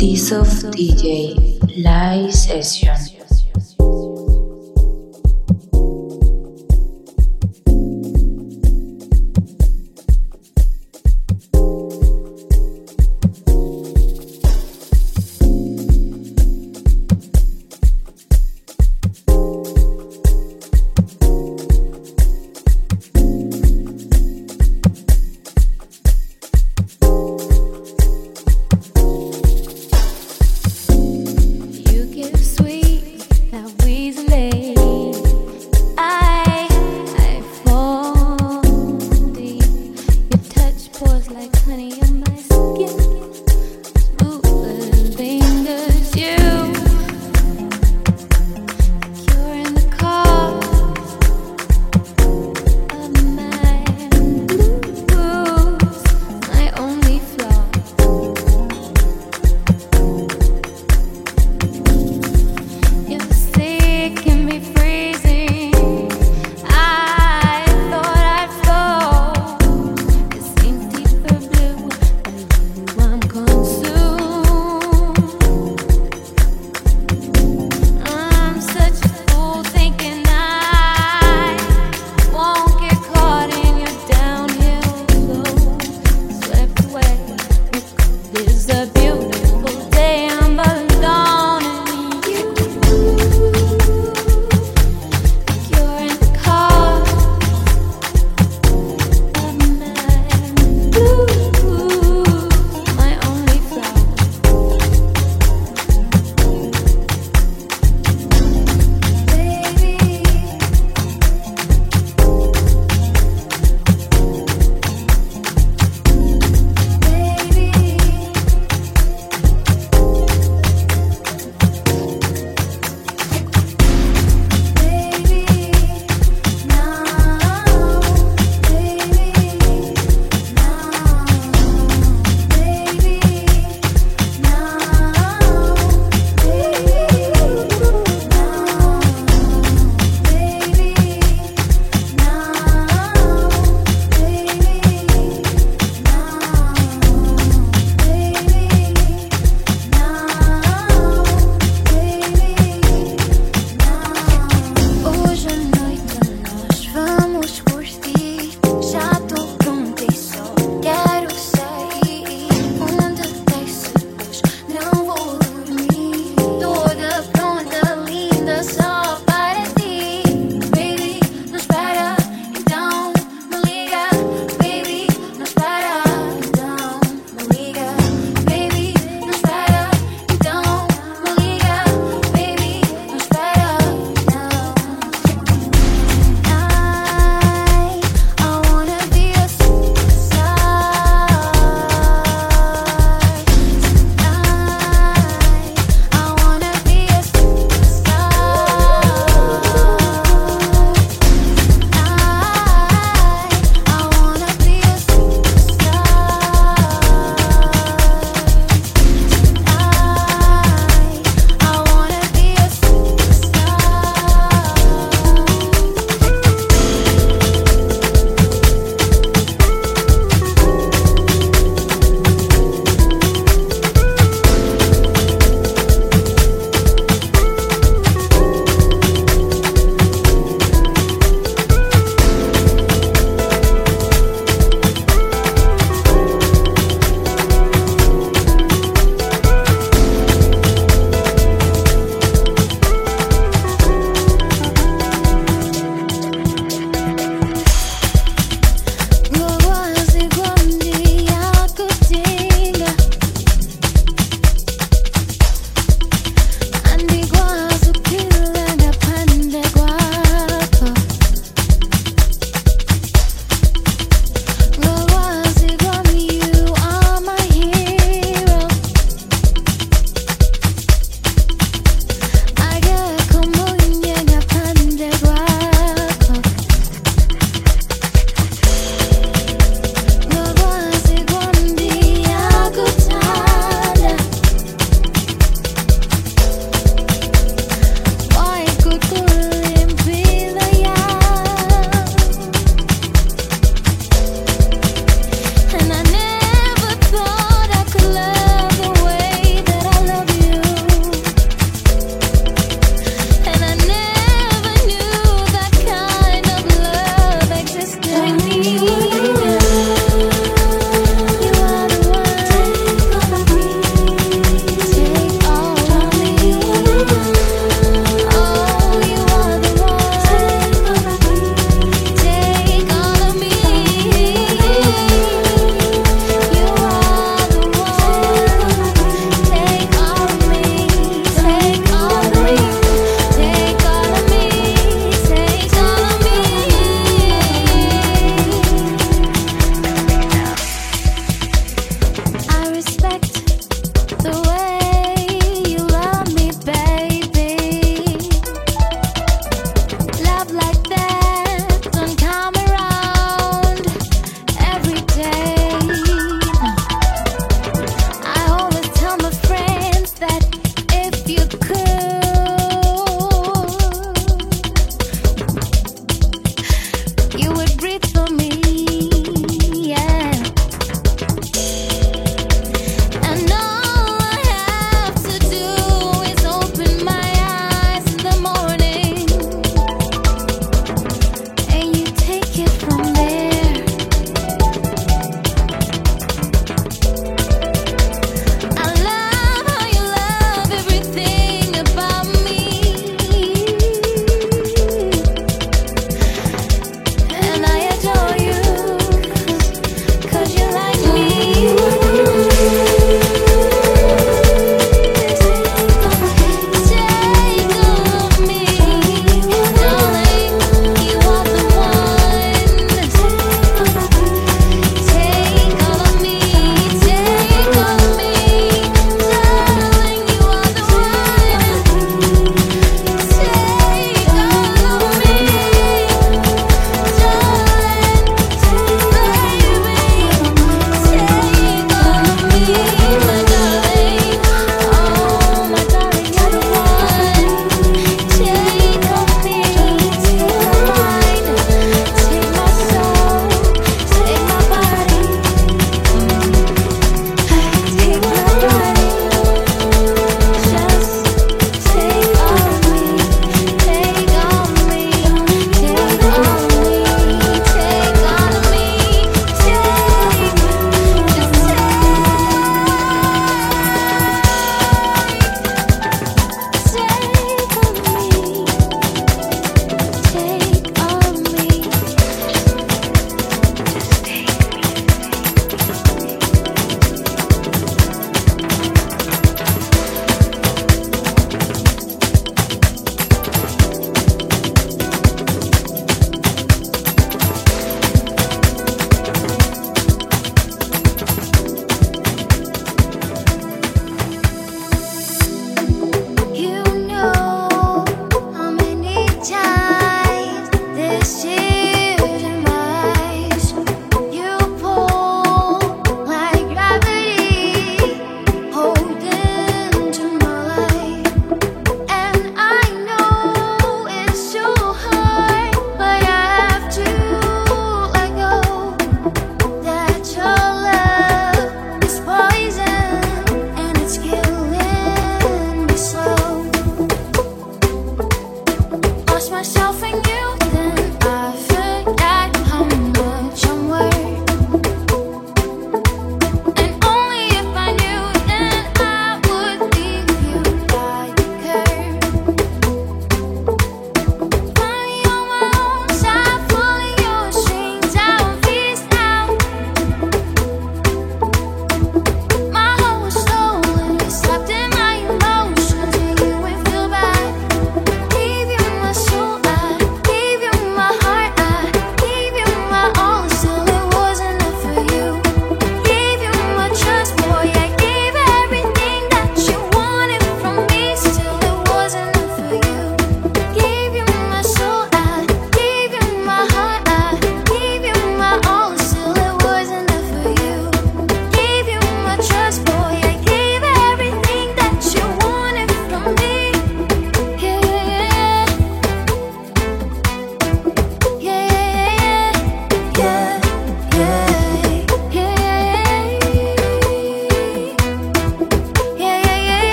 Tisof DJ Live Session.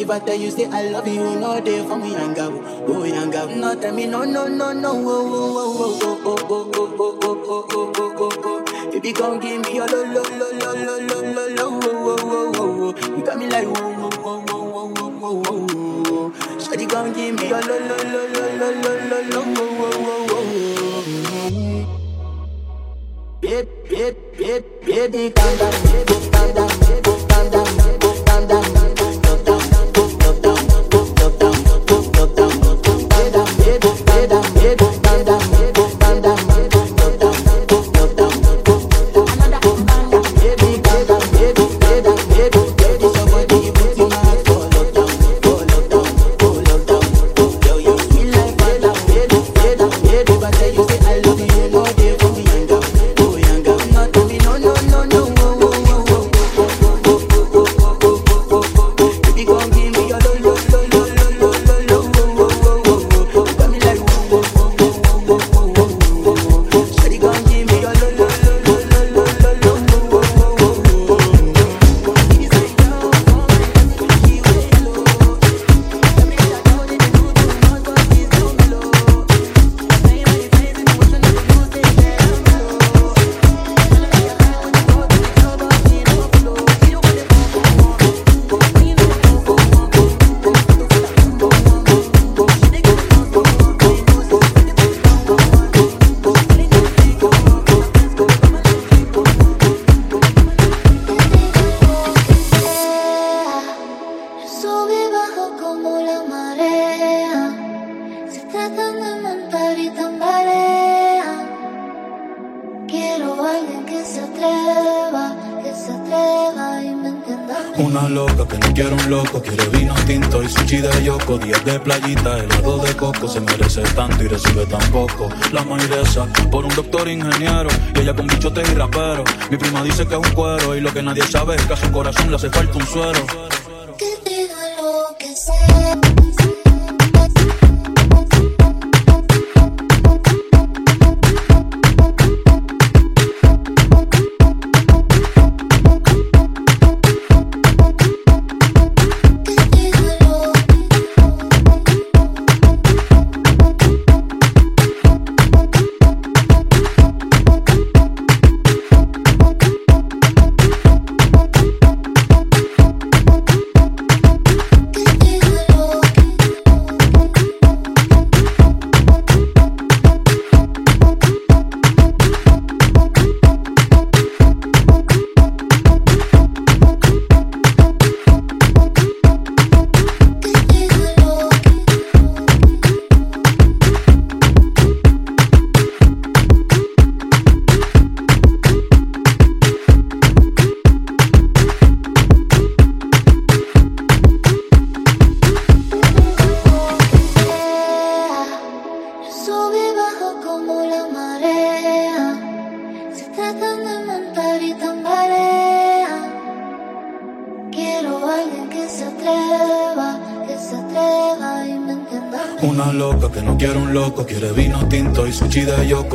If I tell you say I love you, no day for me, young girl, oh young girl. No tell me no, no, no, no, oh, oh, oh, oh, oh, oh, oh, oh, oh, oh, oh, oh, oh, oh. Baby, come give me your lo, lo, lo, lo, lo, lo, lo, lo, oh, oh, oh, oh, oh. You got me like, oh, oh, oh, oh, oh, oh, oh, oh. Shawty, come give me your lo, lo, lo, lo, lo, lo, lo, lo, oh, oh, oh, oh. Baby, baby, baby, calm down, baby, calm down, loco, quiere vino tinto y sushi de yoko, días de playita, helado de coco, se merece tanto y recibe tan poco. La mairesa por un doctor ingeniero y ella con bichotes y rapero. Mi prima dice que es un cuero y lo que nadie sabe es que a su corazón le hace falta un suero.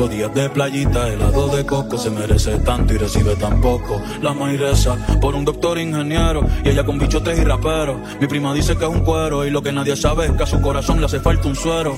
Yoko, días de playita, helado de coco, se merece tanto y recibe tan poco. La mairesa por un doctor ingeniero y ella con bichotes y raperos. Mi prima dice que es un cuero y lo que nadie sabe es que a su corazón le hace falta un suero.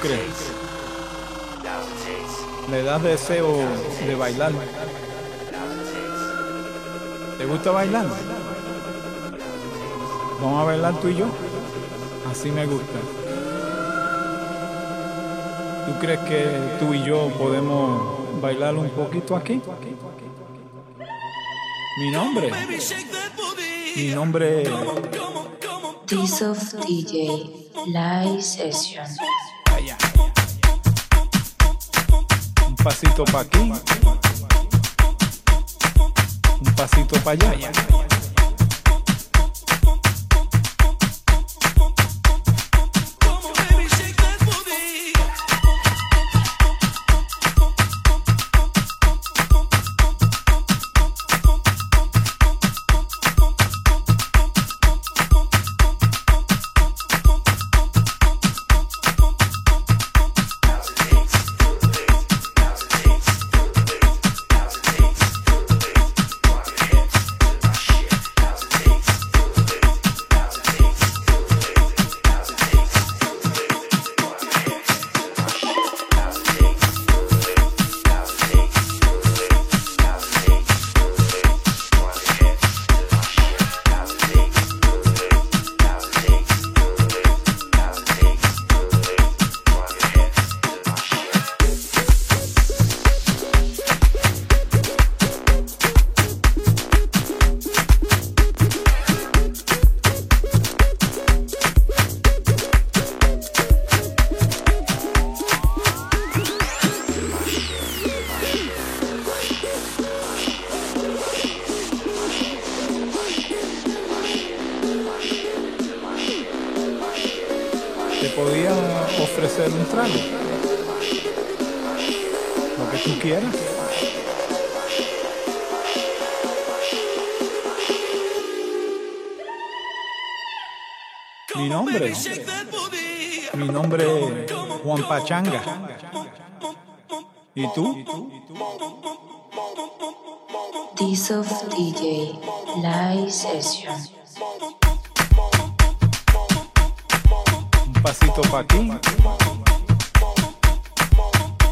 Crees? ¿Le das deseo de bailar? ¿Te gusta bailar? Vamos a bailar tú y yo. Así me gusta. ¿Tú crees que tú y yo podemos bailar un poquito aquí? Mi nombre. Mi nombre. Piece of DJ Live Session. Un pasito para aquí. Un pasito para allá. Podía ofrecer un trago. Lo que tú quieras. Mi nombre. Mi nombre es Juan Pachanga. ¿Y tú? Piece of DJ Live Session. Pasito para aquí.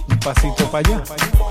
Un pasito para allá.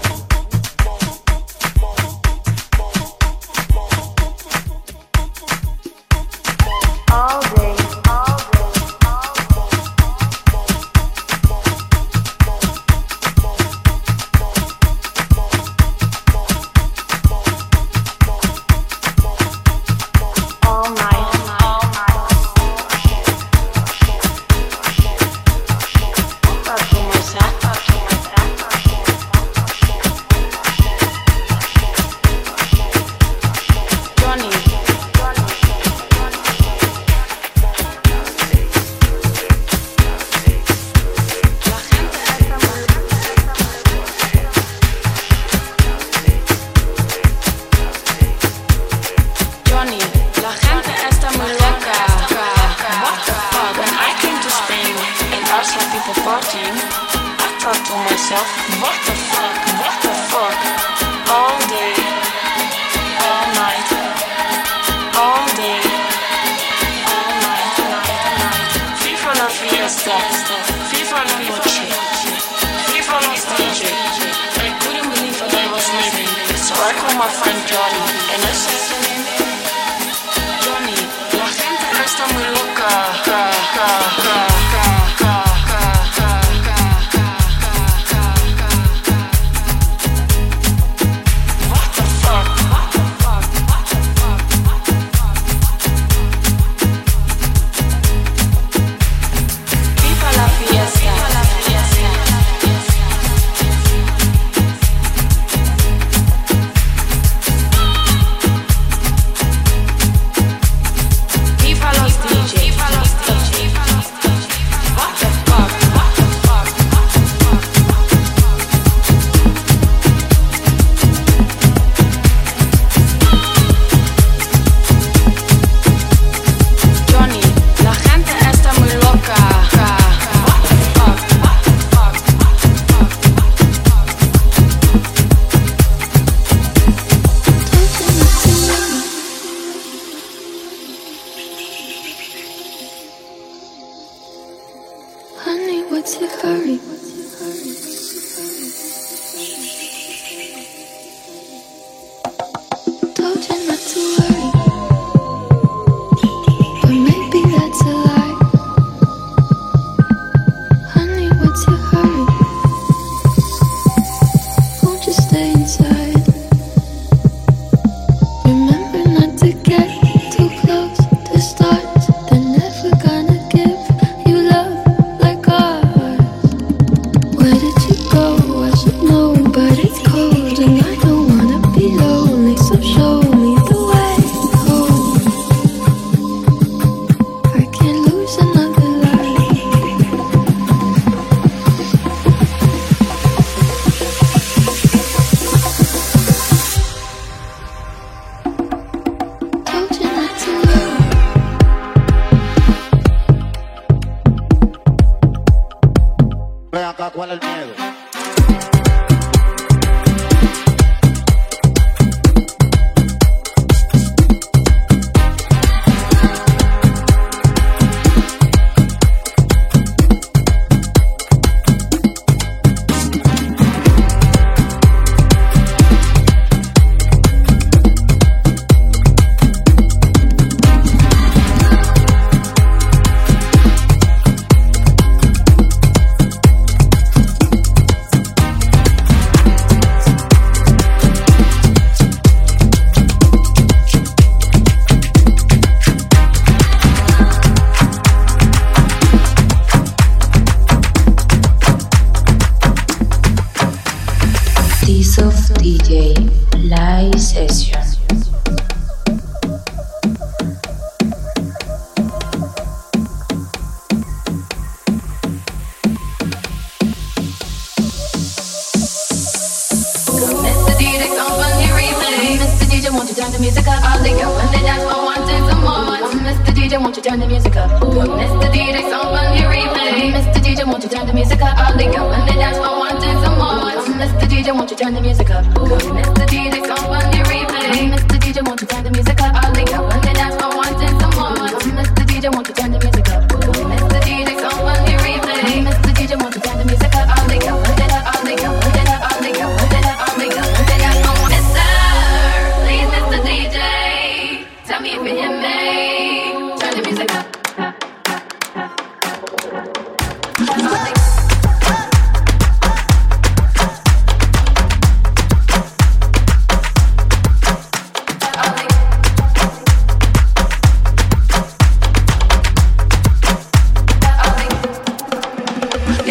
¿Cuál es el miedo?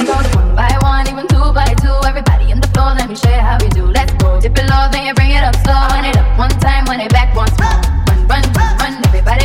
One by one, even two by two. Everybody on the floor, let me share how we do. Let's go. Dip it low, then you bring it up slow. Run it up one time, run it back once more. Run, run, run, run. Everybody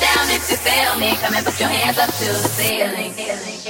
down if you feel me. Come and put your hands up to the ceiling.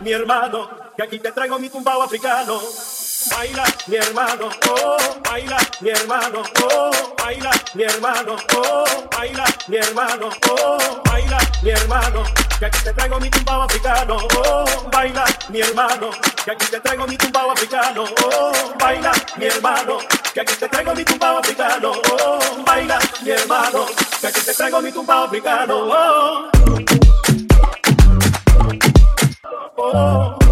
mi hermano, que aquí te traigo mi tumbao africano. Baila, mi hermano, oh, baila, mi hermano, oh, baila, mi hermano, oh, baila, mi hermano, oh, baila, mi hermano, que aquí te traigo mi tumbao africano, oh, baila, mi hermano, que aquí te traigo mi tumbao africano, oh, baila, mi hermano, que aquí te traigo mi tumbao africano, oh, baila, mi hermano, que aquí te traigo mi tumbao africano, oh. Oh.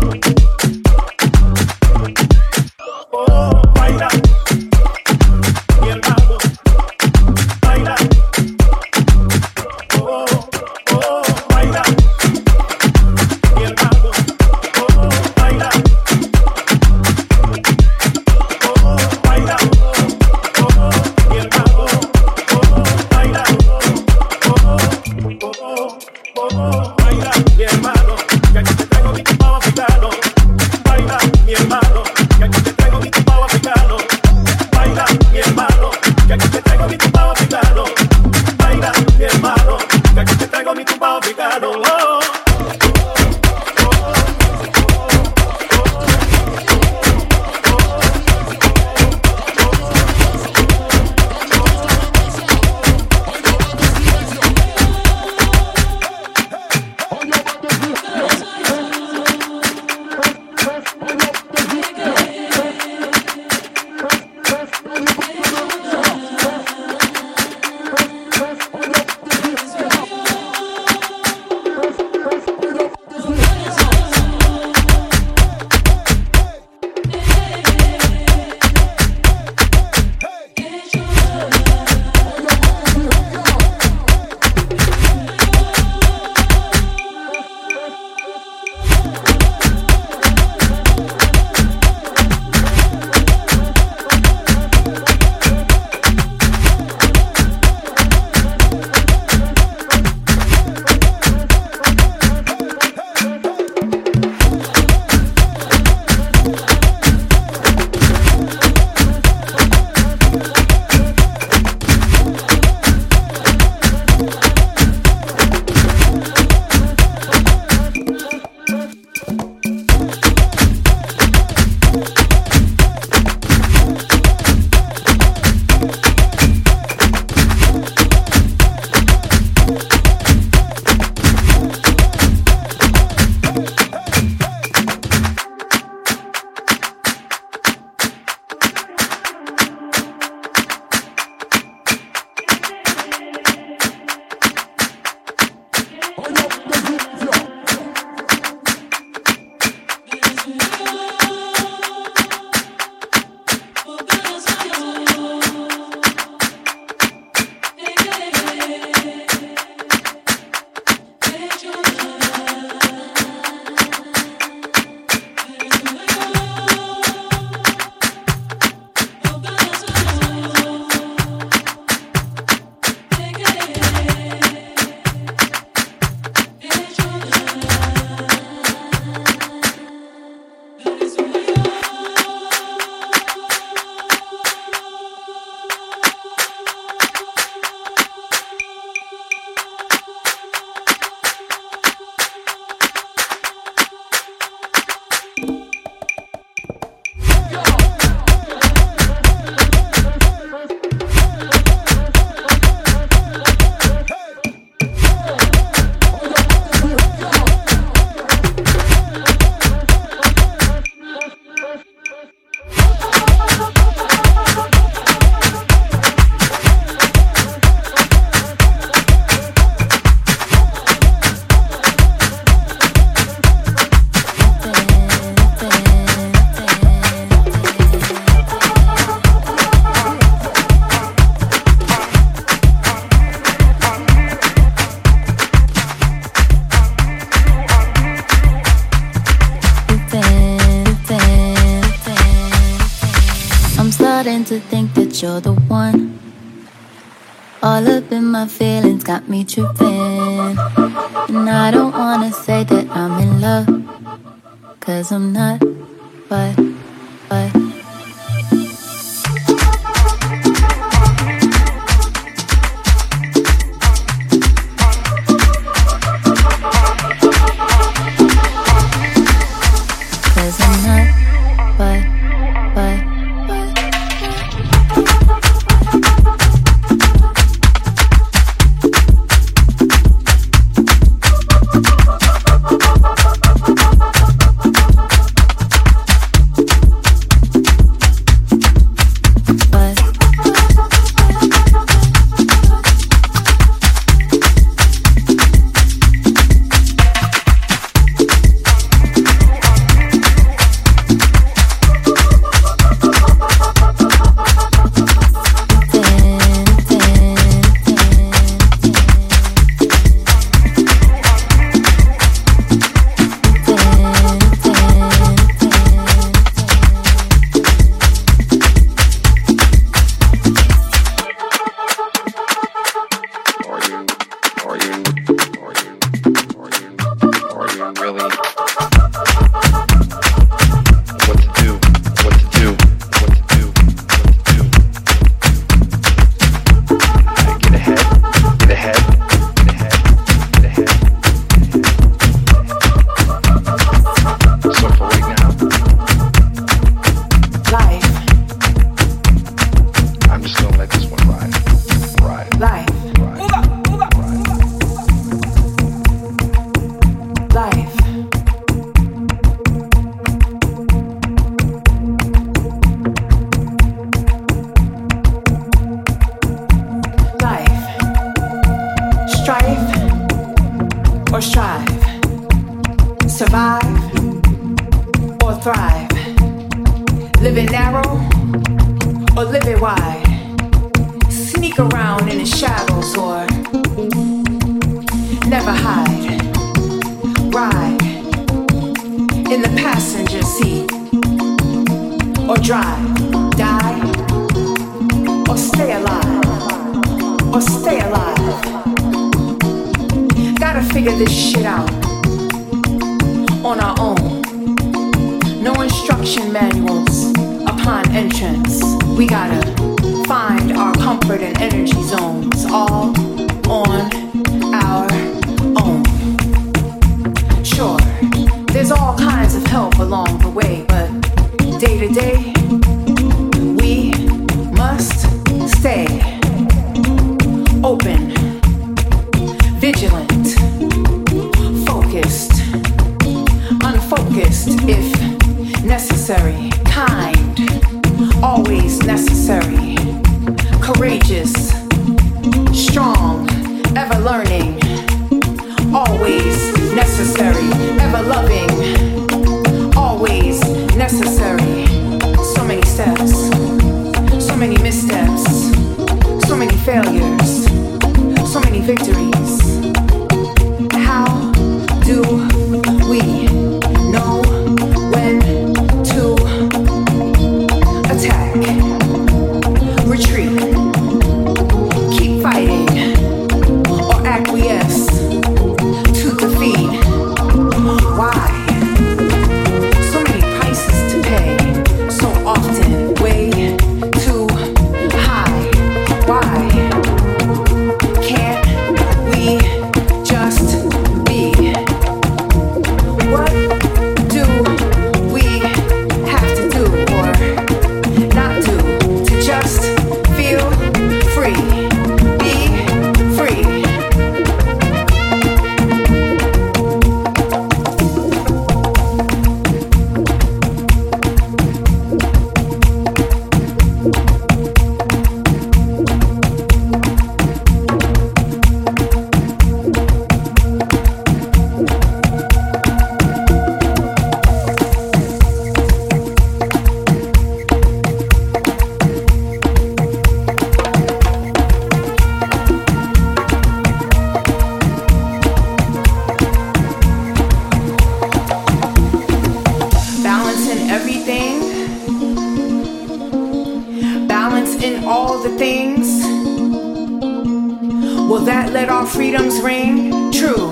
Will that let our freedoms ring true,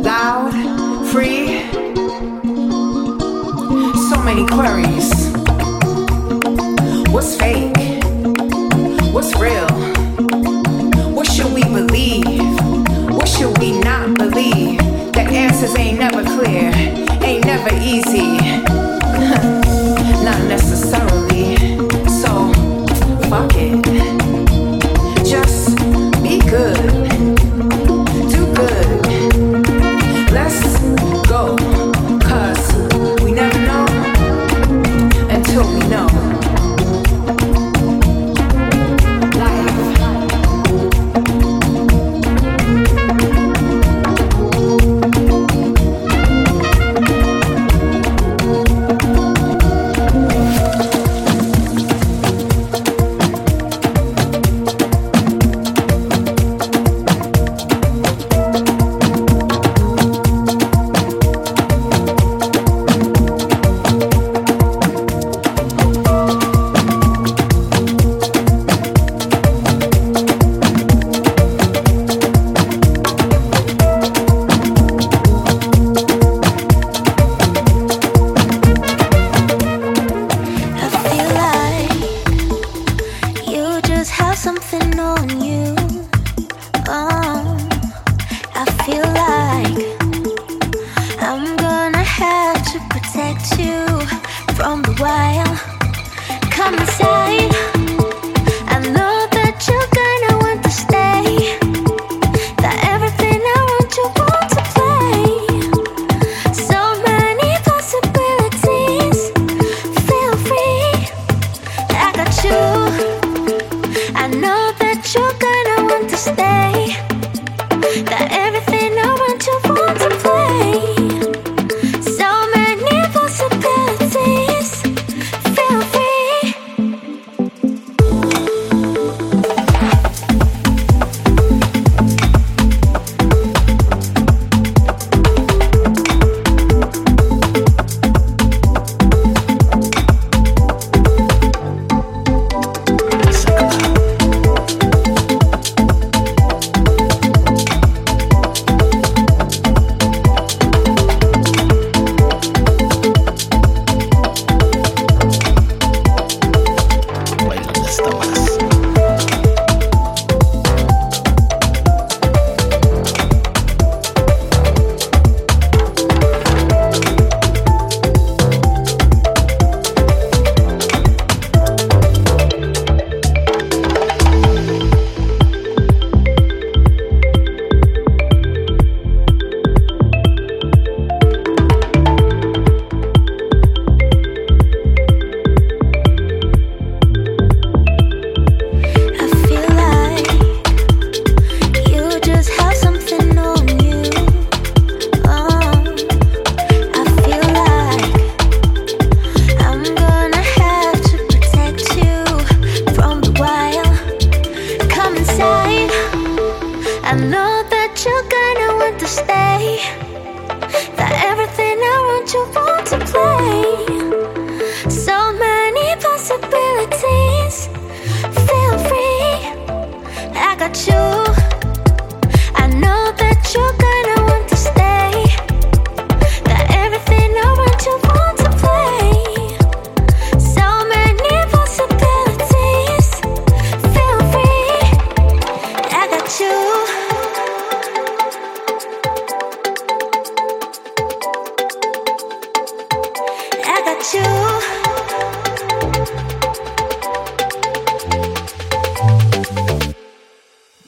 loud, free? So many queries. What's fake? What's real? What should we believe? What should we not believe? The answers ain't never clear, ain't never easy. not necessarily. So, fuck it.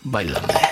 Báilame.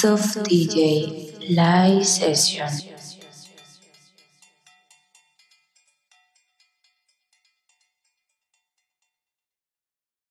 D-Soft DJ Live Session.